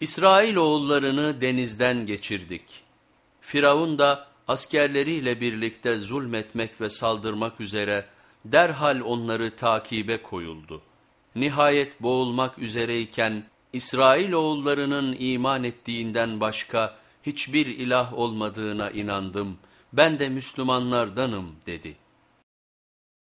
İsrail oğullarını denizden geçirdik. Firavun da askerleriyle birlikte zulmetmek ve saldırmak üzere derhal onları takibe koyuldu. Nihayet boğulmak üzereyken İsrail oğullarının iman ettiğinden başka hiçbir ilah olmadığına inandım. Ben de Müslümanlardanım dedi.''